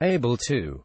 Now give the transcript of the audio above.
able to